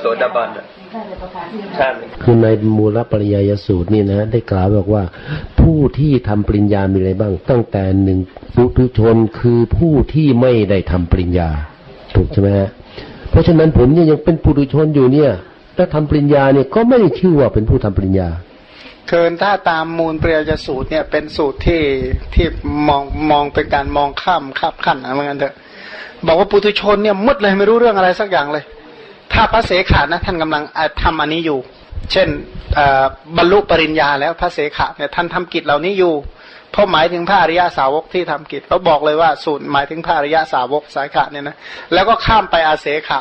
โสดาบันใช่คือในมูลปริยายสูตรนี่นะ ได้กล่าวบอกว่า ผู้ที่ทำปริญญามีอะไรบ้าง ตั้งแต่หนึ่งปุถุชนคือผู้ที่ไม่ได้ทำปริญญา ถูกใช่ไหมฮะเพราะฉะนั้นผมเนี่ยยังเป็นปุถุชนอยู่เนี่ยถ้าทำปริญญาเนี่ยก็ไม่ได้ชื่อว่าเป็นผู้ทำปริญญาเคินถ้าตามมูลเปรียจะสูตรเนี่ยเป็นสูตรที่ที่มองมองเป็นการมองข้ามข้ามขั้นอะไรเงี้ยเถอะบอกว่าปุถุชนเนี่ยมุดเลยไม่รู้เรื่องอะไรสักอย่างเลย ถ้าพระเสขานะท่านกำลังทำอันนี้อยู่ เช่นบรรลุปริญญาแล้วพระเสขาเนี่ยท่านทำกิจเหล่านี้อยู่เพราะหมายถึงพระอริยาสาวกที่ทำกิจเขาบอกเลยว่าสูตรหมายถึงพระอริยาสาวกสายขะเนี่ยนะแล้วก็ข้ามไปอาเสขะ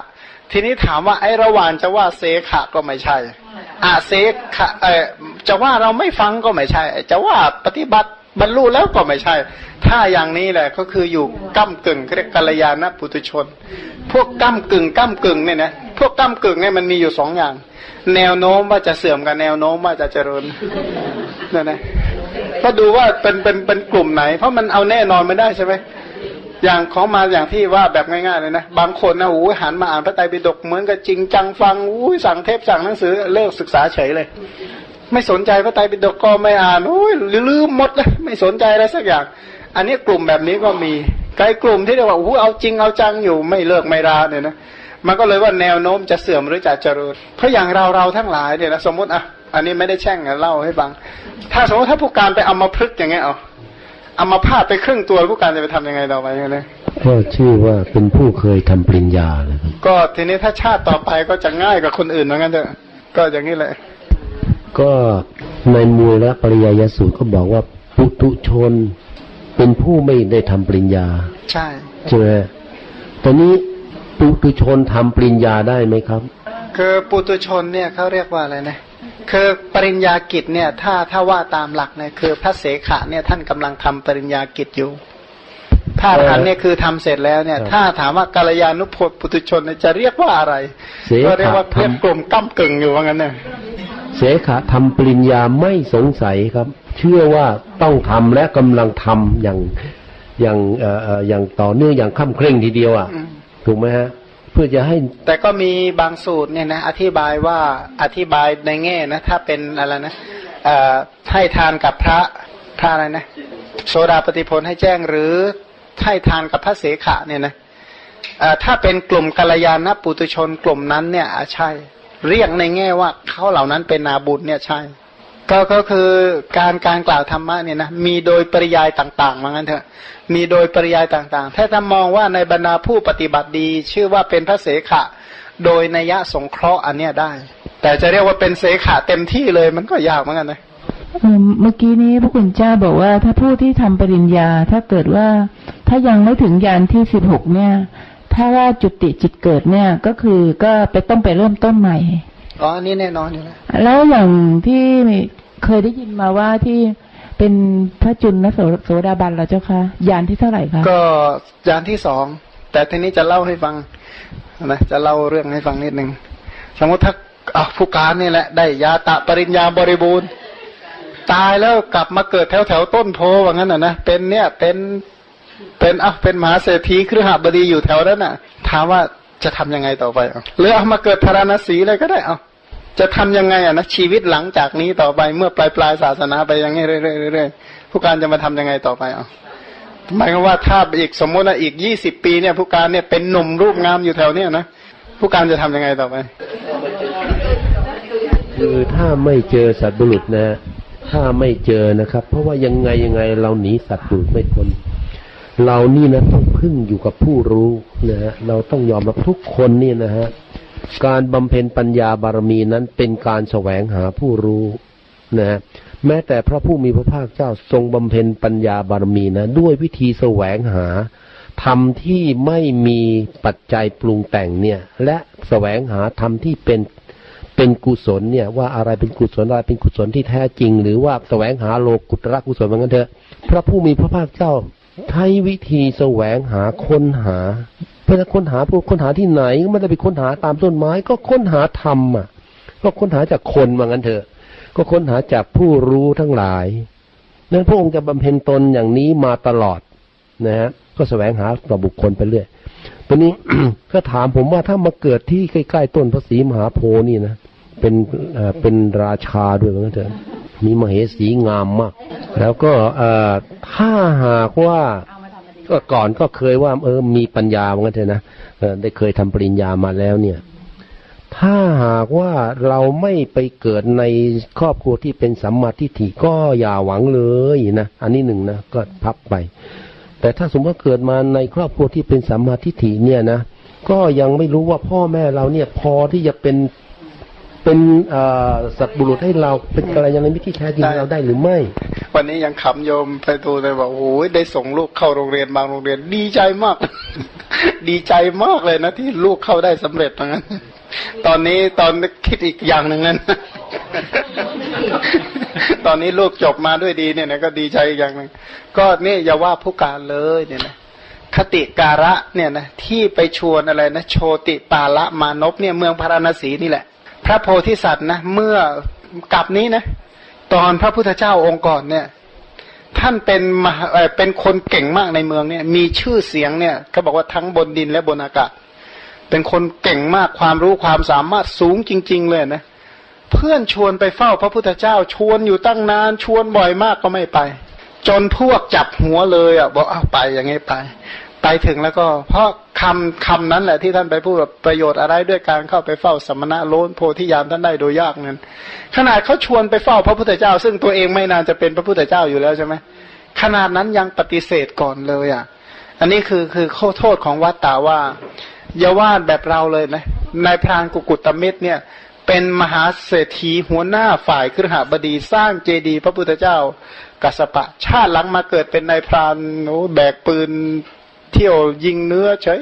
ทีนี้ถามว่าไอ้ระหว่างจะว่าเสขะก็ไม่ใช่อาเสขะเออจะว่าเราไม่ฟังก็ไม่ใช่ จะว่าปฏิบัติ บรรลุแล้วก็ไม่ใช่ ถ้าอย่างนี้แหละก็คืออยู่ก้ากึ่งเรียกกัลยาณปุถุชน พวกก้ากึ่งก้ากึ่งเนี่ยนะพวกก้ากึ่งเนี่ยมันมีอยู่สองอย่าง แนวโน้มว่าจะเสื่อมกับแนวโน้มว่าจะเจริญเนี่ยนะก็ดูว่าเป็นเป็นเป็นกลุ่มไหน เพราะมันเอาแน่นอนไม่ได้ใช่ไหมอย่างของมาอย่างที่ว่าแบบง่ายๆเลยนะบางคนนะโอ้ยหันมาอ่านพระไตรปิฎกเหมือนกับจริงจังฟังอุ้สั่งเทปสั่งหนังสือเลิกศึกษาเฉยเลย ไม่สนใจพระไตรปิฎกก็ไม่อ่านโอ้ยลืมหมดเลยไม่สนใจอะไรสักอย่าง อันนี้กลุ่มแบบนี้ก็มีไกลกลุ่มที่เรียกว่าโอ้เอาจริงเอาจังอยู่ไม่เลิกไม่ราเนี่ยนะมันก็เลยว่าแนวโน้มจะเสื่อมหรือจะเจริญเพราะอย่างเราเราทั้งหลายเนี่ยนะสมมติอะอันนี้ไม่ได้แช่งเล่าให้ฟัง ถ้าสมมติถ้าผู้การไปเอามาพึกอย่างเงี้ยเอาเอามาพาดไปครึ่งตัวผู้การจะไปทํำยังไงต่อไปเนี่ยก็ชื่อว่าเป็นผู้เคยทำปริญญาเลยครับก็ทีนี้ถ้าชาติต่อไปก็จะง่ายกว่าคนอื่นเหมือนกันเถอะก็อย่างนี้แหละ ก็ในมูลและปริยายสูตรก็บอกว่าปุตุชน เป็นผู้ไม่ได้ทำปริญญา ใช่ใช่ไหมตอนนี้ปุตุชนทำปริญญาได้ไหมครับ คือปุตุชนเนี่ยเขาเรียกว่าอะไรนะคือปริญญากิจเนี่ย ถ้าถ้าว่าตามหลักเนี่ยคือพระเสขะเนี่ยท่านกำลังทำปริญญากิจอยู่ถ้าอันนี้คือทำเสร็จแล้วเนี่ย ถ้าถามว่ากาลยานุพจน์ปุตุชนจะเรียกว่าอะไร ก็เรียกว่าเรียกกลุ่มก้ากึ่งอยู่ว่างั้นเนี่ย เสขะทำปริญญาไม่สงสัยครับ เชื่อว่าต้องทำและกำลังทำอย่างอย่างเอ่ออย่างต่อเนื่องอย่างข้ามเคร่งทีเดียวอะถูกไหมฮะเพื่อจะให้ แต่ก็มีบางสูตรเนี่ยนะอธิบายว่าอธิบายในแง่นะ ถ้าเป็นอะไรนะเอ่อให้ทานกับพระพระอะไรนะโสดาปฏิพลให้แจ้งหรือให้ทานกับพระเสขะเนี่ยนะถ้าเป็นกลุ่มกัลยาณปุตุชนกลุ่มนั้นเนี่ยใช่ เรียกในแง่ว่าเขาเหล่านั้นเป็นนาบุญเนี่ยใช่ก็ก็คือการการกล่าวธรรมะเนี่ยนะมีโดยปริยายต่างๆว่างั้นเถอะมีโดยปริยายต่างๆ ถ้าถ้ามองว่าในบรรดาผู้ปฏิบัติดี ชื่อว่าเป็นพระเสขะ โดยนัยสงเคราะห์อันเนี้ยได้ แต่จะเรียกว่าเป็นเสขะเต็มที่เลยมันก็ยากเหมือนกันนะเมื่อกี้นี้พระคุณเจ้าบอกว่าถ้าผู้ที่ทำปริญญา ถ้าเกิดว่าถ้ายังไม่ถึงยานที่สิบหกเนี่ย ถ้าว่าจุติจิตเกิดเนี่ย ก็คือก็ไปต้องไปเริ่มต้นใหม่ อ๋อ นี่แน่นอนอยู่แล้ว แล้วอย่างที่เคยได้ยินมาว่าที่เป็นพระจุลนโสดาบันเหรอเจ้าคะยานที่เท่าไหร่คะ ก็ยานที่สอง แต่ทีนี้จะเล่าให้ฟังนะ จะเล่าเรื่องให้ฟังนิดหนึ่ง สมมติถ้าอาผู้การนี่แหละ ได้ยาตะปริญญาบริบูรณ์ ตายแล้วกลับมาเกิดแถวแถวต้นโพว่างั้นอะนะ เป็นเนี่ย เป็น เป็นอะเป็นมหาเศรษฐีครือหบดีอยู่แถวนั้นน่ะ ถามว่าจะทำยังไงต่อไปอะหรือเอามาเกิดธารณสีเลยก็ได้เอาจะทำยังไงอะนะชีวิตหลังจากนี้ต่อไปเมื่อปลายปลายศาสนาไปยังไงเรื่อยๆผู้การจะมาทำยังไงต่อไปอะหมายความว่าถ้าอีกสมมติว่าอีกยี่สิบปีเนี่ยผู้การเนี่ยเป็นหนุ่มรูปงามอยู่แถวเนี้ยนะผู้การจะทำยังไงต่อไป คือถ้าไม่เจอสัตว์บุรุษนะ ถ้าไม่เจอนะครับ เพราะว่ายังไงยังไงเราหนีสัตว์ดุรุษไม่พ้น เรานี่นะต้องพึ่งอยู่กับผู้รู้นะฮะเราต้องยอมรับทุกคนนี่นะฮะการบำเพ็ญปัญญาบารมีนั้นเป็นการแสวงหาผู้รู้นะฮะแม้แต่พระผู้มีพระภาคเจ้าทรงบำเพ็ญปัญญาบารมีนะด้วยวิธีแสวงหาธรรมที่ไม่มีปัจจัยปรุงแต่งเนี่ย และแสวงหาธรรมที่เป็นเป็นกุศลเนี่ย ว่าอะไรเป็นกุศลอะไรเป็นกุศลที่แท้จริง หรือว่าแสวงหาโลกุตระกุศลเหมือนกันเถอะ พระผู้มีพระภาคเจ้า ใช้วิธีแสวงหาค้นหา เพื่อค้นหาพวกค้นหาที่ไหนไม่ได้ไปค้นหาตามต้นไม้ ก็ค้นหาธรรมอะ ก็ค้นหาจากคนเหมือนกันเถอะ ก็ค้นหาจากผู้รู้ทั้งหลายนั้นพระองค์จะบำเพ็ญตนอย่างนี้มาตลอดนะฮะก็แสวงหาต่อบุคคลไปเรื่อยตทีนี้ก็ถามผมว่าถ้ามาเกิดที่ใกล้ๆต้นพระศรีมหาโพธิ์นี่นะเป็นเป็นราชาด้วยเหมือนกันเถอะมีมเหสีงามมาก แล้วก็ถ้าหากว่าก็ก่อนก็เคยว่า เออมีปัญญาเหมือนกันเถอะนะเออได้เคยทำปริญญามาแล้วเนี่ย ถ้าหากว่าเราไม่ไปเกิดในครอบครัวที่เป็นสัมมาทิฏฐิก็อย่าหวังเลยนะอันนี้หนึ่งนะก็พับไป แต่ถ้าสมมติว่าเกิดมาในครอบครัวที่เป็นสัมมาทิฏฐิเนี่ยนะก็ยังไม่รู้ว่าพ่อแม่เราเนี่ยพอที่จะเป็น เป็นเอ่อสัตว์บุรุษให้เราเป็นกัลยาณมิตรที่แท้จริงให้เราได้หรือไม่ วันนี้ยังขำโยมไปดูเลยบอกโอ้ยได้ส่งลูกเข้าโรงเรียนบางโรงเรียนดีใจมาก ดีใจมากเลยนะที่ลูกเข้าได้สำเร็จตรงนั้น ตอนนี้ตอนคิดอีกอย่างหนึ่งนั้นตอนนี้ลูกจบมาด้วยดีเนี่ยนะก็ดีใจอีกอย่างหนึ่งก็เนี่ยอย่าว่าผู้การเลยเนี่ยนะคติการะเนี่ยนะที่ไปชวนอะไรนะโชติปาละมานพเนี่ยเมืองพาราณสีนี่แหละ พระโพธิสัตว์นะเมื่อกลับนี้นะตอนพระพุทธเจ้าองค์ก่อนเนี่ย ท่านเป็นมหาเป็นคนเก่งมากในเมืองเนี่ย มีชื่อเสียงเนี่ยเขาบอกว่าทั้งบนดินและบนอากาศ เป็นคนเก่งมากความรู้ความสามารถสูงจริง ๆ เลยนะเพื่อนชวนไปเฝ้าพระพุทธเจ้าชวนอยู่ตั้งนานชวนบ่อยมากก็ไม่ไป จนพวกจับหัวเลยอะบอกเอาไปอย่างงี้ไป ไปถึงแล้วก็ เพราะคำคำนั้นแหละที่ท่านไปพูดว่าประโยชน์อะไรด้วยการเข้าไปเฝ้าสมณะโลนโพธิยามท่านได้โดยยากนั้นขนาดเขาชวนไปเฝ้าพระพุทธเจ้า ซึ่งตัวเองไม่นานจะเป็นพระพุทธเจ้าอยู่แล้วใช่ไหมขนาดนั้นยังปฏิเสธก่อนเลยอะ อันนี้คือคือข้อโทษของวัดตาว่าอย่าว่าแบบเราเลยนะนายพรานกุกุตมิตรเนี่ย เป็นมหาเศรษฐีหัวหน้าฝ่ายครหบดีสร้างเจดีย์พระพุทธเจ้ากัสสปะ ชาติหลังมาเกิดเป็นนายพรานโอ้แบกปืน เที่ยวยิงเนื้อใช้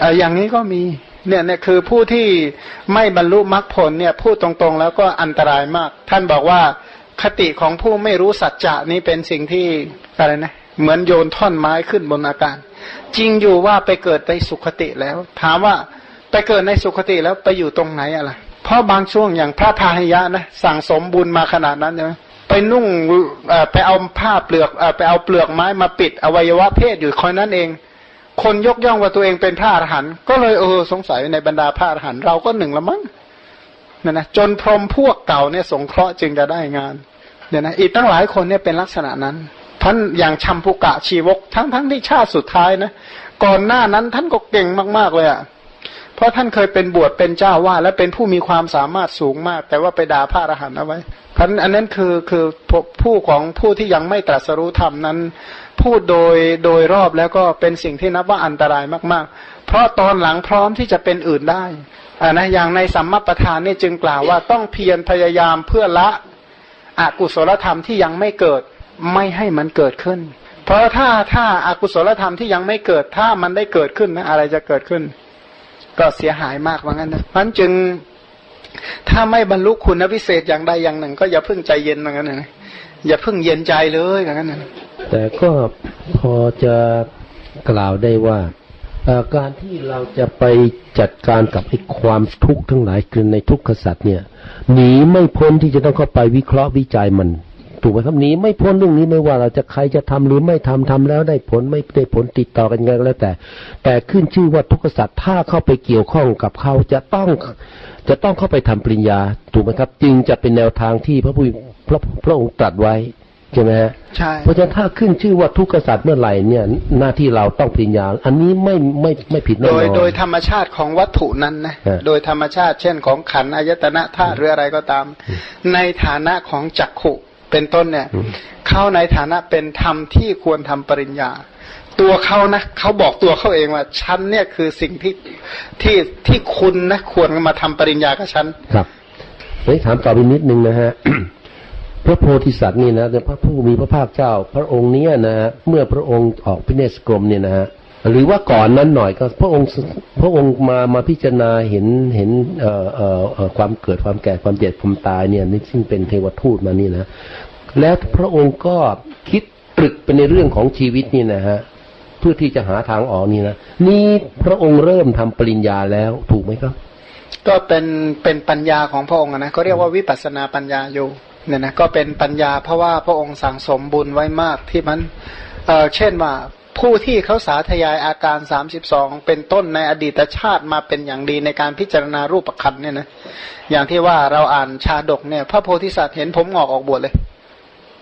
ออย่างนี้ก็มีเนี่ยเนี่ยคือผู้ที่ไม่บรรลุมรรคผลเนี่ยพูดตรงๆ แล้วก็อันตรายมาก ท่านบอกว่าคติของผู้ไม่รู้สัจจะนี้เป็นสิ่งที่อะไรนะเหมือนโยนท่อนไม้ขึ้นบนอากาศจริงอยู่ว่าไปเกิดในสุขติแล้ว ถามว่าไปเกิดในสุขติแล้วไปอยู่ตรงไหนอะไรเพราะบางช่วงอย่างพระพาหิยะนะสั่งสมบุญมาขนาดนั้นใช่ไหม ไปนุ่งไปเอาผ้าเปลือกไปเอาเปลือกไม้มาปิดอวัยวะเพศอยู่คอยนั้นเอง คนยกย่องว่าตัวเองเป็นพระอรหันต์ก็เลยเออสงสัยในบรรดาพระอรหันต์เราก็หนึ่งละมั้งเนี่ยนะจนพรหมพวกเก่าเนี่ยสงเคราะห์จึงจะได้งานเนี่ยนะอีกตั้งหลายคนเนี่ยเป็นลักษณะนั้นท่านอย่างชัมพุกะชีวกทั้งทั้งที่ชาติสุดท้ายนะก่อนหน้านั้นท่านก็เก่งมากๆเลยอะ่ะ เพราะท่านเคยเป็นบวชเป็นเจ้าว่า และเป็นผู้มีความสามารถสูงมาก แต่ว่าไปด่าพระอรหันต์เอาไว้พันอันนั้นคือคือผู้ของผู้ที่ยังไม่ตรัสรู้ธรรมนั้น พูดโดยโดยรอบแล้วก็เป็นสิ่งที่นับว่าอันตรายมาก ๆ เพราะตอนหลังพร้อมที่จะเป็นอื่นได้อ่านะอย่างในสัมมาประธานนี่จึงกล่าวว่าต้องเพียรพยายามเพื่อละอกุศลธรรมที่ยังไม่เกิดไม่ให้มันเกิดขึ้น เพราะถ้าถ้าอากุศลธรรมที่ยังไม่เกิดถ้ามันได้เกิดขึ้นนะอะไรจะเกิดขึ้น ก็เสียหายมากว่างั้นนะมันจึงถ้าไม่บรรลุคุณวิเศษอย่างใดอย่างหนึ่ง ก็อย่าเพิ่งใจเย็นว่างั้นนะอย่าเพิ่งเย็นใจเลยว่างั้นนะแต่ก็พอจะกล่าวได้ว่าการที่เราจะไปจัดการกับไอ้ความทุกข์ทั้งหลายคือในทุกขสัตว์เนี่ยหนีไม่พ้นที่จะต้องเข้าไปวิเคราะห์วิจัยมัน ถูกไหมครับหนีไม่พ้นเรื่องนี้ไม่ว่าเราจะใครจะทำหรือไม่ทำทำแล้วได้ผลไม่ได้ผลติดต่อกันยังไงก็แล้วแต่ แต่ขึ้นชื่อว่าทุกขสัตว์ถ้าเข้าไปเกี่ยวข้องกับเขาจะต้องจะต้องเข้าไปทำปริญญาถูกไหมครับ จึงจะเป็นแนวทางที่พระผู้พระพระองค์ตรัสไว้ใช่ไหมฮะใช่เพราะฉะนั้นถ้าขึ้นชื่อว่าทุกขสัตว์เมื่อไหร่เนี่ยหน้าที่เราต้องปริญญา อันนี้ไม่ไม่ไม่ผิดแน่โดนยอนโดยธรรมชาติของวัตถุนั้นนะฮะโดยธรรมชาติเช่นของขันธ์อายตนะธาตุหรืออะไรก็ตาม ในฐานะของจักขุ เป็นต้นเนี่ย เข้าในฐานะเป็นธรรมที่ควรทำปริญญา ตัวเขานะเขาบอกตัวเขาเองว่าฉันเนี่ยคือสิ่งที่ที่ที่คุณนะควรมาทำปริญญากับฉันครับเฮ้ยถามต่อไปนิดนึงนะฮะพระโพธิสัตว์นี่นะพระผู้มีพระภาคเจ้า พระองค์เนี้ยนะฮะเมื่อพระองค์ออกพิเนศกรมเนี่ยนะฮะ หรือว่าก่อนนั้นหน่อยก็พระองค์พระองค์มามาพิจารณาเห็นเห็นเอ่อเอ่อออความเกิดความแก่ความเจ็บความตายเนี่ยนี่ซึ่งเป็นเทวทูตมานี่นะแล้วพระองค์ก็คิดตรึกไปในเรื่องของชีวิตนี่นะฮะเพื่อที่จะหาทางออกนี่นะนี่พระองค์เริ่มทำปริญญาแล้วถูกไหมครับ ก็เป็นเป็นปัญญาของพระองค์นะเขาเรียกว่าวิปัสสนาปัญญาอยู่เนี่ยนะก็เป็นปัญญาเพราะว่าพระองค์สั่งสมบุญไว้มากที่มันเออเช่นว่า ผู้ที่เขาสาธยายอาการสามสิบสองเป็นต้นในอดีตชาติมาเป็นอย่างดีในการพิจารณารูปคันเนี่ยนะอย่างที่ว่าเราอ่านชาดกเนี่ย พระโพธิสัตว์เห็นผมงอกออกบวชเลย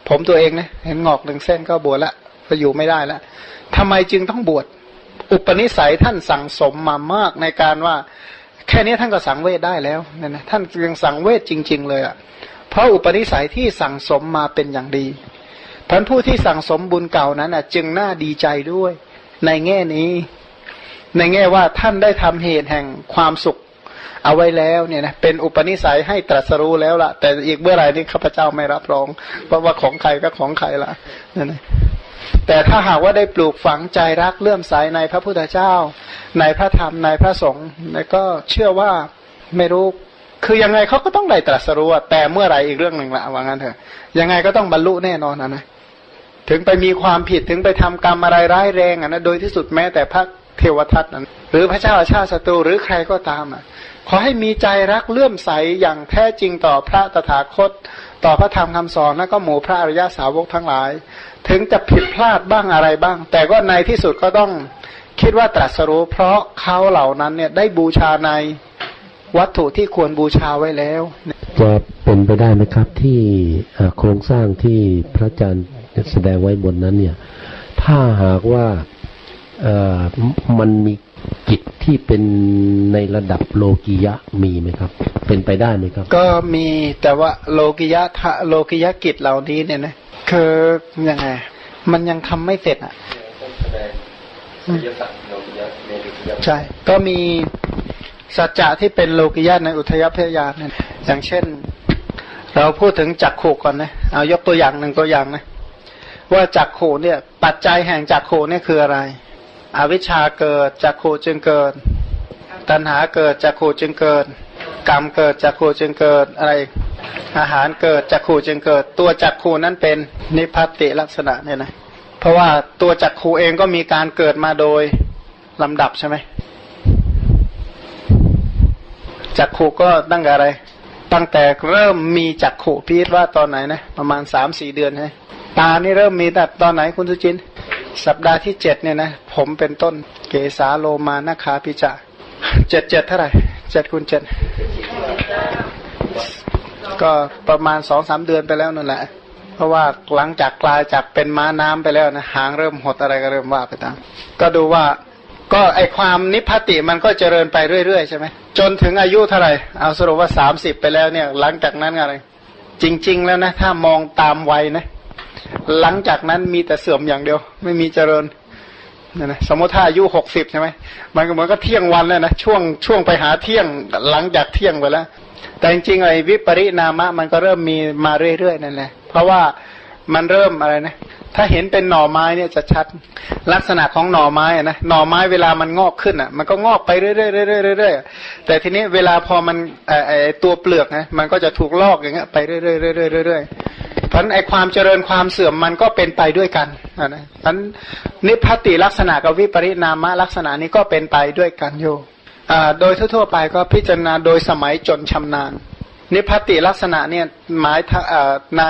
ผมตัวเองนะเห็นงอกหนึ่งเส้นก็บวชละก็อยู่ไม่ได้ล้วทำไมจึงต้องบวชอุปนิสัยท่านสั่งสมมามากในการว่า แค่นี้ท่านก็สังเวชได้แล้วเนี่ยนะท่านยังสังเวชจริง ๆ เลยอะ่ะเพราะอุปนิสัยที่สั่งสมมาเป็นอย่างดี พันผู้ที่สั่งสมบุญเก่านั้นจึงน่าดีใจด้วย ในแง่นี้ ในแง่ว่าท่านได้ทำเหตุแห่งความสุข เอาไว้แล้วเนี่ยนะเป็นอุปนิสัยให้ตรัสรู้แล้วละแต่อีกเมื่อไหร่นี่ข้าพเจ้าไม่รับรองเพราะว่าของใครก็ของใครละนั่นนะแต่ถ้าหากว่าได้ปลูกฝังใจรักเลื่อมใสในพระพุทธเจ้า ในพระธรรมในพระสงฆ์แล้วก็เชื่อว่าไม่รู้คือยังไงเขาก็ต้องได้ตรัสรู้แต่เมื่อไหร่อีกเรื่องหนึ่งละว่างั้นเถอะยังไงก็ต้องบรรลุแน่นอนนะนะ ถึงไปมีความผิดถึงไปทำกรรมอะไรร้ายแรงอะนะโดยที่สุดแม้แต่พระเทวทัตนั้นหรือพระเจ้าอาชาติศัตรูหรือใครก็ตามอะขอให้มีใจรักเลื่อมใสอย่างแท้จริงต่อพระตถาคต ต่อพระธรรมคำสอนแล้วก็หมู่พระอริยสาวกทั้งหลาย ถึงจะผิดพลาดบ้างอะไรบ้าง แต่ก็ในที่สุดก็ต้องคิดว่าตรัสรู้ เพราะเขาเหล่านั้นเนี่ยได้บูชาในวัตถุที่ควรบูชาไว้แล้ว จะเป็นไปได้ไหมครับที่โครงสร้างที่พระอาจารย์ แสดงไว้บนนั้นเนี่ย ถ้าหากว่าเออมันมีกิจที่เป็นในระดับโลกิยะมีไหมครับ เป็นไปได้ไหมครับ ก็มีแต่ว่าโลกิยะโลกิยะกิจเหล่านี้เนี่ยนะคือยังไง มันยังทำไม่เสร็จอะใช่ ก็มีสัจจะที่เป็นโลกิยะในอุทยพยานเนี่ยอย่างเช่น เราพูดถึงจักขู่ก่อนนะเอายกตัวอย่างหนึ่งตัวอย่างนะ ว่าจักขูเนี่ย ปัจจัยแห่งจักขูเนี่ยคืออะไร อวิชชาเกิดจักขูจึงเกิด ตัณหาเกิดจักขูจึงเกิด กรรมเกิดจักขูจึงเกิดอะไร อาหารเกิดจักขูจึงเกิด ตัวจักขูนั้นเป็นนิพพัติลักษณะเนี่ยนะเพราะว่าตัวจักขูเองก็มีการเกิดมาโดยลำดับใช่ไหมจักขูก็ตั้งแต่อะไร ตั้งแต่เริ่มมีจักขูพีทว่าตอนไหนนะ ประมาณสามสี่เดือนใช่ ตานี่เริ่มมีแต่ตอนไหนคุณสุจิน สัปดาห์ที่เจ็ดเนี่ยนะผมเป็นต้นเกสาโลมานาคาพิจาเจ็ดเจ็ดเท่าไหร่เจ็ดคูณเจ็ดก็ประมาณสองสามเดือนไปแล้วนั่นแหละ เพราะว่าหลังจากกลายจากเป็นม้าน้ำไปแล้วนะหางเริ่มหดอะไรก็เริ่มว่าไปตาม ก็ดูว่าก็ไอความนิพพติมันก็เจริญไปเรื่อยๆใช่ไหมจนถึงอายุเท่าไหร่เอาสรุปว่าสามสิบไปแล้วเนี่ย หลังจากนั้นอะไร จริง ๆ แล้วนะ ถ้ามองตามวัยนะ หลังจากนั้นมีแต่เสื่อมอย่างเดียว ไม่มีเจริญนะนะสมมติถ้าอายุหกสิบใช่ไหมมันก็เหมือนก็เที่ยงวันแล้วนะช่วงช่วงไปหาเที่ยงหลังจากเที่ยงไปแล้ว แต่จริงๆไอ้วิปริณามะมันก็เริ่มมีมาเรื่อยๆนั่นแหละเพราะว่ามันเริ่มอะไรนะ ถ้าเห็นเป็นหน่อไม้เนี่ยจะชัดลักษณะของหน่อไม้นะหน่อไม้เวลามันงอกขึ้นอะ มันก็งอกไปเรื่อยๆเรื่อยๆแต่ทีนี้เวลาพอมันไอตัวเปลือกนะมันก็จะถูกลอกอย่างเงี้ยไปเรื่อยๆเรื่อยๆเพราะไอความเจริญความเสื่อมมันก็เป็นไปด้วยกันนะเพราะนิพพัตติลักษณะกับวิปริณามะลักษณะนี้ก็เป็นไปด้วยกันโย่โดยทั่วๆไปก็พิจารณาโดยสมัยจนชำนาญ นิพพัตติลักษณะเนี่ยหมายใน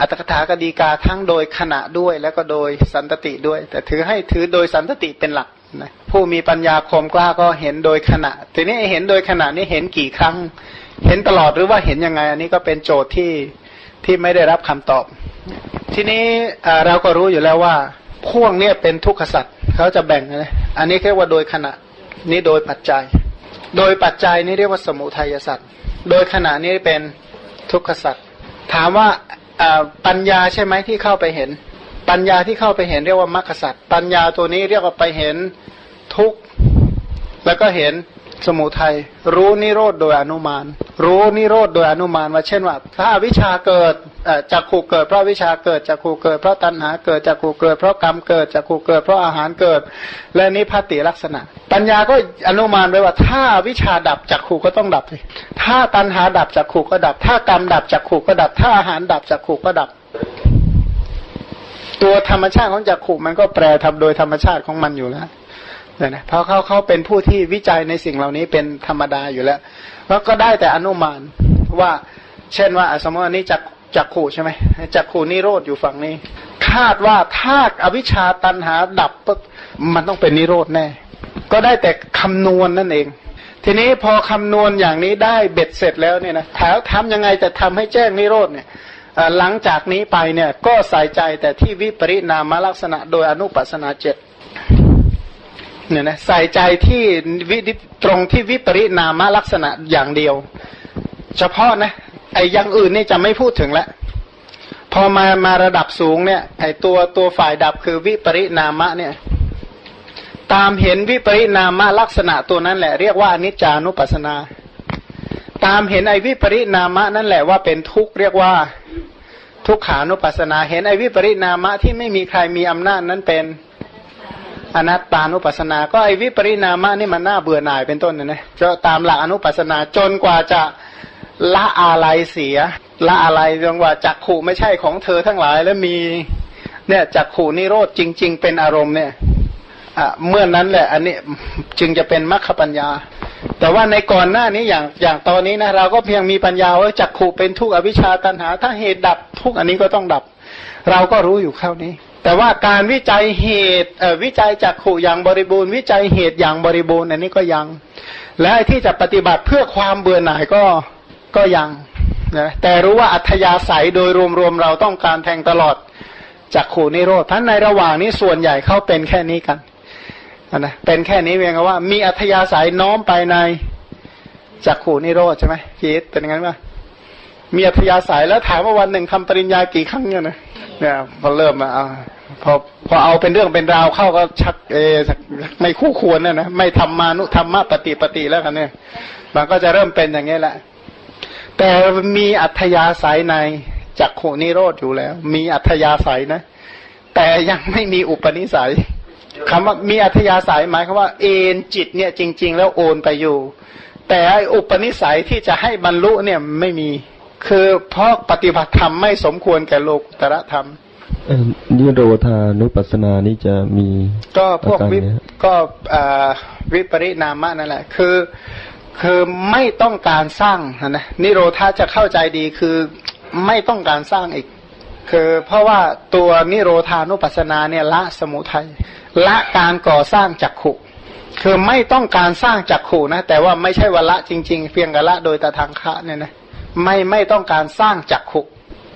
อรรถกถาฎีกาทั้งโดยขณะด้วยแล้วก็โดยสันตติด้วย แต่ถือให้ถือโดยสันตติเป็นหลักนะผู้มีปัญญาคมกล้าก็เห็นโดยขณะ ทีนี้เห็นโดยขณะนี้เห็นกี่ครั้ง เห็นตลอดหรือว่าเห็นยังไง อันนี้ก็เป็นโจทย์ที่ ที่ไม่ได้รับคำตอบ ทีนี้เราก็รู้อยู่แล้วว่าพวกนี้เป็นทุกขสัตว์เขาจะแบ่งนะอันนี้เรียกว่าโดยขณะนี้โดยปัจจัย โดยปัจจัยนี่เรียกว่าสมุทัยสัตว์โดยขณะนี้เป็นทุกขสัตว์ถามว่าปัญญาใช่ไหมที่เข้าไปเห็น ปัญญาที่เข้าไปเห็นเรียกว่ามรรคสัตว์ปัญญาตัวนี้เรียกว่าไปเห็นทุกข์แล้วก็เห็นสมุทัยรู้นิโรธโดยอนุมาน รู้นิโรธโดยอนุมานว่าเช่นว่า ถ้าวิชาเกิดจากขู่เกิด เพราะวิชาเกิดจากขู่เกิด เพราะตัณหาเกิดจากขู่เกิด เพราะกรรมเกิดจากขู่เกิด เพราะอาหารเกิด และนิพพติลักษณะ ปัญญาก็อนุมานไว้ว่า ถ้าวิชาดับจากขู่ก็ต้องดับสิถ้าตัณหาดับจากขู่ก็ดับ ถ้ากรรมดับจากขู่ก็ดับ ถ้าอาหารดับจากขู่ก็ดับ ตัวธรรมชาติของจักขู่มันก็แปรทำโดยธรรมชาติของมันอยู่แล้วเนี่ยนะเพราะเขาเขาเป็นผู้ที่วิจัยในสิ่งเหล่านี้เป็นธรรมดาอยู่แล้ว แล้วก็ได้แต่อนุมานว่าเช่นว่าสมมติอันนี้จักจักขู่ใช่ไหมจักขู่นิโรธอยู่ฝั่งนี้ คาดว่าถ้าอวิชชาตันหาดับปุ๊บมันต้องเป็นนิโรธแน่ ก็ได้แต่คำนวณนนั่นเอง ทีนี้พอคำนวณอย่างนี้ได้เบ็ดเสร็จแล้วเนี่ยนะแถวทำยังไงจะทำให้แจ้งนิโรธเนี่ยหลังจากนี้ไปเนี่ยก็ใส่ใจแต่ที่วิปริณามลักษณะโดยอนุปัสนาเจ็ เนี่ยนะใส่ใจที่วิตรงที่วิปริณามลักษณะอย่างเดียว เฉพาะนะไอ้อย่างอื่นนี่จะไม่พูดถึงล้วพอมามาระดับสูงเนี่ยไอ้ตัวตัวฝ่ายดับคือวิปริณามะเนี่ย ตามเห็นวิปริณามะลักษณะตัวนั้นแหละ เรียกว่าอนิจจานุปัสนา ตามเห็นไอ้วิปริณามะนั่นแหละว่าเป็นทุกข์เรียกว่าทุกขานุปัสนา เห็นไอ้วิปริณามะที่ไม่มีใครมีอำนาจนั้นเป็น อนัตตานุปัสนา ก็ไอวิปริณามะนี่มันน่าเบื่อหน่ายเป็นต้นนะนะจะตามหลักอนุปัสนาจนกว่าจะละอะไรเสีย ละอะไรจนกว่าจักขู่ไม่ใช่ของเธอทั้งหลายแล้วมีเนี่ยจักขู่นิโรธจริง ๆ เป็นอารมณ์เนี่ยอะเมื่อนนั้นแหละ อันนี้จึงจะเป็นมรรคปัญญา แต่ว่าในก่อนหน้านี้อย่างอย่างตอนนี้นะเราก็เพียงมีปัญญาว่าจักขู่เป็นทุกอวิชชาตันหา ถ้าเหตุดับทุกอันนี้ก็ต้องดับ เราก็รู้อยู่เข้านี้ แต่ว่าการวิจัยเหตุวิจัยจักขู่อย่างบริบูรณ์วิจัยเหตุอย่างบริบูรณ์อันนี้ก็ยัง และที่จะปฏิบัติเพื่อความเบื่อหน่ายก็ก็ยังนะแต่รู้ว่าอัธยาศัยโดยรวมๆเราต้องการแทงตลอดจากขู่นิโรธท่านในระหว่างนี้ส่วนใหญ่เข้าเป็นแค่นี้กันนะเป็นแค่นี้เพียงว่า มีอัธยาศัยน้อมไปในจากขู่นิโรธใช่ไหมคิดเป็นงั้นป่ะ มีอัธยาศัยแล้วถามว่าวันหนึ่งทำปริญญากี่ครั้งเนี่ยนะเนี่ยพอเริ่มมาพอพอเอาเป็นเรื่องเป็นราวเข้าก็ชักเอไม่คู่ควรนะนะไม่ทำมานุธรรมะปฏิปฏิแล้วกันเนี่ยมันก็จะเริ่มเป็นอย่างนี้แหละ แต่มีอัธยาศัยในจักขุนิโรธอยู่แล้ว มีอัธยาศัยนะ แต่ยังไม่มีอุปนิสัยคำว่ามีอัธยาศัยหมายความว่าเอนจิตเนี่ยจริง ๆ แล้วโอนไปอยู่ แต่อุปนิสัยที่จะให้บรรลุเนี่ยไม่มี คือเพราะปฏิบัติธรรมไม่สมควรแก่โลกตระธรรมนิโรธานุปัสสนานี่จะมี ก็พวกวิก็วิปริณามะนั่นแหละ คือคือไม่ต้องการสร้างนะนิโรธาจะเข้าใจดีคือไม่ต้องการสร้างอีก คือเพราะว่าตัวนิโรธานุปัสสนาเนี่ยละสมุทัยละการก่อสร้างจักขุ คือไม่ต้องการสร้างจักขุนะ แต่ว่าไม่ใช่ว่าละจริง ๆ เพียงแต่ละโดยตทางคะเนี่ยนะ ไม่ไม่ต้องการสร้างจักขุ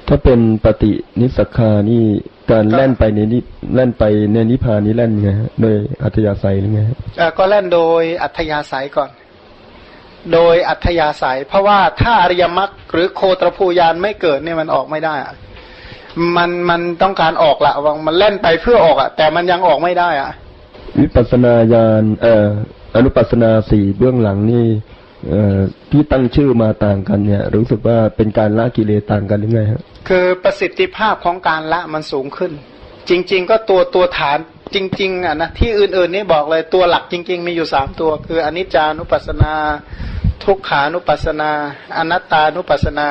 ถ้าเป็นปฏินิสคานี่การแล่นไปในนิแล่นไปในนิพพานนี้แล่นไงฮะโดยอัธยาศัยหรือไงฮะก็แล่นโดยอัธยาศัยก่อน โดยอัธยาศัย เพราะว่าถ้าอริยมรรคหรือโคตรภูยานไม่เกิดเนี่ยมันออกไม่ได้อะมันมันต้องการออกละวังมันเล่นไปเพื่อออกอะแต่มันยังออกไม่ได้อะวิปัสนาญาณเอ่ออนุปัสนาสี่เบื้องหลังนี่เอ่อ ที่ตั้งชื่อมาต่างกันเนี่ย รู้สึกว่าเป็นการละกิเลสต่างกันหรือไงครับคือประสิทธิภาพของการละมันสูงขึ้น จริง ๆ ก็ตัวตัวฐานจริง ๆอะนะที่อื่นๆนี่บอกเลยตัวหลักจริง ๆ มีอยู่สามตัว คืออนิจจานุปัสนา ทุกขานุปัสนา อนัตตานุปัสนา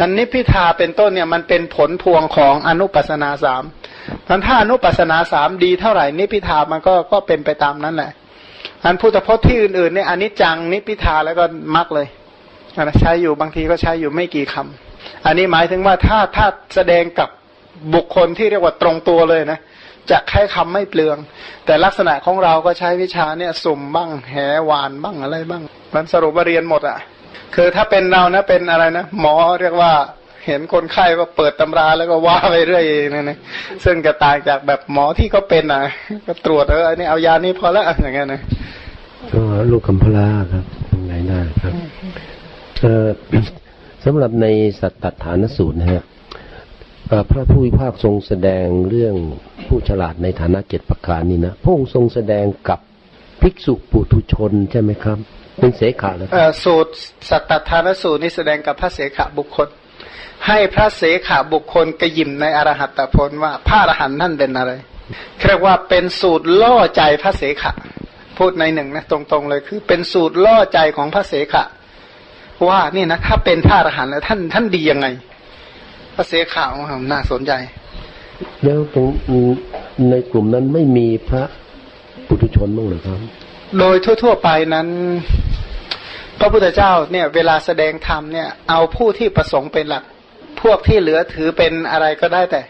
อันนิพิทาเป็นต้นเนี่ยมันเป็นผลพวงของอนุปัสนาสามทันถ้าอนุปัสนาสามดีเท่าไหร่นิพิทามันก็ก็เป็นไปตามนั้นแหละ อันพุทธพจน์ที่อื่นๆเนี่ยอันิจจังนิพิทาแล้วก็มักเลยใช้อยู่บางทีก็ใช้อยู่ไม่กี่คำอันนี้หมายถึงว่าถ้าถ้าแสดงกับบุคคลที่เรียกว่าตรงตัวเลยนะจะใช้คำไม่เปลือง แต่ลักษณะของเราก็ใช้วิชาเนี่ยสุ่มบ้างแหวานบ้างอะไรบ้าง มันสรุปว่าเรียนหมดอะ่ะ คือถ้าเป็นเรานะเป็นอะไรนะหมอเรียกว่า เห็นคนไข้ก็เปิดตำราแล้วก็ว่าไปเรื่อยนี่นะซึ่งจะต่างจากแบบหมอที่เขาเป็นอะ ก็ตรวจเอออันนี้เอายานี้พอแล้วอย่างเงี้ยนะก็ลูกคำพลาครับยังไงได้ครับเออสำหรับในสัตตฐานสูตรนะฮะพระผู้วิภาคทรงแสดงเรื่องผู้ฉลาดในฐานะเจ็ดประการนี่นะพระองค์ทรงแสดงกับภิกษุปุถุชนใช่ไหมครับ เป็นเสขาเลยสูตรสัตตทานสูตรนี่แสดงกับพระเสขบุคคล ให้พระเสขบุคคลกระยิมในอรหัตตผลว่าพระอรหันต์ท่านเป็นอะไรเรียกว่าเป็นสูตรล่อใจพระเสขพูดในหนึ่งนะตรงๆเลยคือเป็นสูตรล่อใจของพระเสขว่านี่นะถ้าเป็นพระอรหันต์แล้วท่านท่านดียังไง พระเสขาวน่าสนใจแล้วตรงในกลุ่มนั้นไม่มีพระปุถุชนบ้างหรือครับ โดยทั่ว ๆ ไปนั้น พระพุทธเจ้าเนี่ยเวลาแสดงธรรมเนี่ยเอาผู้ที่ประสงค์เป็นหลัก พวกที่เหลือถือเป็นอะไรก็ได้แต่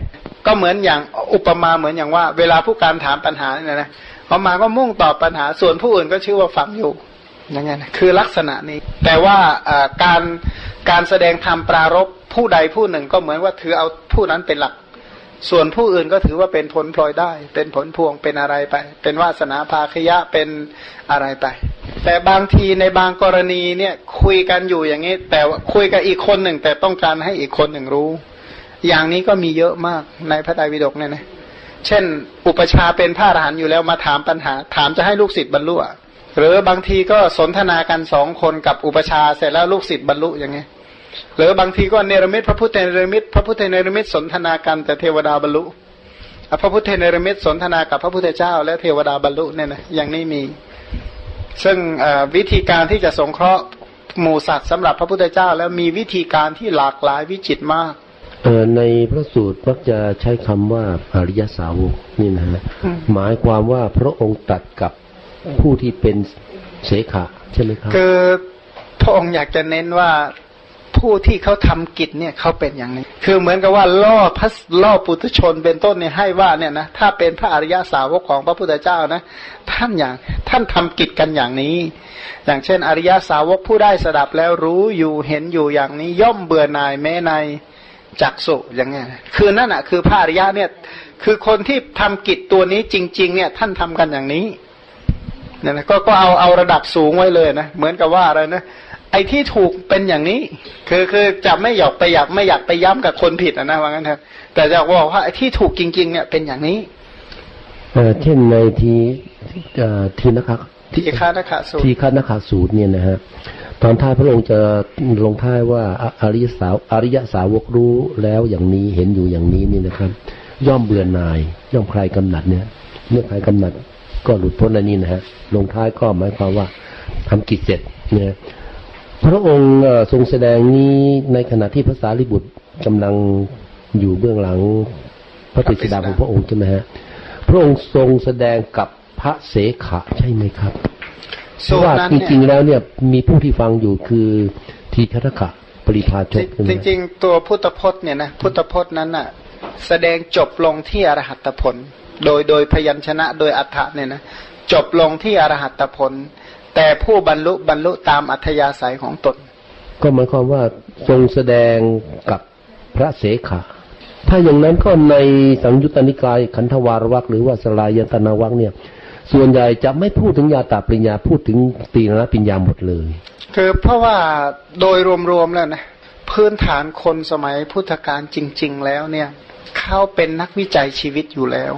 ก็เหมือนอย่างอุปมาเหมือนอย่างว่า เวลาผู้การถามปัญหาเนี่ยนะพอมาก็มุ่งตอบปัญหาส่วนผู้อื่นก็ชื่อว่าฟังอยู่อย่างเงี้ยนะคือลักษณะนี้ แต่ว่าการการแสดงธรรมปรารบผู้ใดผู้หนึ่งก็เหมือนว่าถือเอาผู้นั้นเป็นหลัก ส่วนผู้อื่นก็ถือว่าเป็นผลพลอยได้ เป็นผลพวงเป็นอะไรไป เป็นวาสนาภาคยะเป็นอะไรไป แต่บางทีในบางกรณีเนี่ยคุยกันอยู่อย่างนี้ แต่คุยกับอีกคนหนึ่ง แต่ต้องการให้อีกคนหนึ่งรู้ อย่างนี้ก็มีเยอะมากในพระไตรปิฎกเนี่ยนะเช่น อุปชาเป็นพระอรหันต์อยู่แล้วมาถามปัญหา ถามจะให้ลูกศิษย์บรรลุหรือบางทีก็สนทนากันสองคนกับอุปชาเสร็จแล้วลูกศิษย์บรรลุอย่างไงหรือบางทีก็เนรมิตพระพุทธเนรมิตพระพุทธเนรมิตสนทนากันแต่เทวดาบรรลุพระพุทธเนรมิตสนทนากับพระพุทธเจ้า และเทวดาบรรลุเนี่ยนะอย่างนี้มี ซึ่งวิธีการที่จะสงเคราะห์หมู่สัตว์สำหรับพระพุทธเจ้า แล้วมีวิธีการที่หลากหลายวิจิตรมากในพระสูตรมักจะใช้คำว่าอริยสาวกนี่นะฮะหมายความว่าพระองค์ตัดกับผู้ที่เป็นเสขะใช่ไหมครับคือพระองค์อยากจะเน้นว่า ผู้ที่เขาทำกิจเนี่ยเขาเป็นอย่างนี้ คือเหมือนกับว่าล่อพระล่อปุถุชนเป็นต้นเนี่ยให้ว่าเนี่ยนะถ้าเป็นพระอริยสาวกของพระพุทธเจ้านะท่านอย่างท่านทำกิจกันอย่างนี้ อย่างเช่น อริยสาวกผู้ได้สดับแล้วรู้อยู่เห็นอยู่อย่างนี้ ย่อมเบื่อหน่ายแม้ในจักสุอย่างเงี้ยคือนั่นอะคือพระอริยะเนี่ยคือคนที่ทำกิจตัวนี้จริง ๆ เนี่ยท่านทำกันอย่างนี้ เนี่ยนะก็ก็เอาเอาระดับสูงไว้เลยนะเหมือนกับว่าอะไรนะไอ้ที่ถูกเป็นอย่างนี้ คือคือจะไม่อยากไปอยากไม่อยากไปย้ำกับคนผิดนะว่างั้นเถอะแต่จะบอกว่าไอ้ที่ถูกจริง ๆ เนี่ยเป็นอย่างนี้เออเช่นในทีทีนะครับทีฆานคาสูตรทีฆานคาสูตรเนี่ยนะฮะตอนท้ายพระองค์จะลงท้ายว่าอริยสาวอริยสาวกรู้แล้วอย่างนี้เห็นอยู่อย่างนี้นี่นะครับ ย่อมเบื่อหน่าย ย่อมคลายกำหนัดเนี่ยเมื่อคลายกำหนัด ก็หลุดพ้นอันนี้นะฮะลงท้ายก็หมายความว่าทำกิจเสร็จเนี่ยพระองค์ทรงแสดงนี้ในขณะที่พระสารีบุตรกำลังอยู่เบื้องหลังพระติสดาของพระองค์ใช่ไหมฮะพระองค์ทรงแสดงกับพระเสขะใช่ไหมครับเพราะว่าจริงๆแล้วเนี่ยมีผู้ที่ฟังอยู่คือทีฆะขะปริพาชกจริง ๆ ตัวพุทธพจน์เนี่ยนะพุทธพจน์นั้นอะ แสดงจบลงที่อรหัตผล โดยโดยพยัญชนะโดยอัฏฐะเนี่ยนะจบลงที่อรหัตผล แต่ผู้บรรลุบรรลุตามอัธยาศัยของตน ก็หมายความว่าทรงแสดงกับพระเสขะถ้าอย่างนั้นก็ในสังยุตตนิกายขันธวารวักหรือว่าสลายยันตนาวักเนี่ยส่วนใหญ่จะไม่พูดถึงยาตาปริญญาพูดถึงตีนปัญญาหมดเลย คือเพราะว่าโดยรวมๆแล้วนะพื้นฐานคนสมัยพุทธกาลจริง ๆ แล้วเนี่ยเขาเป็นนักวิจัยชีวิตอยู่แล้ว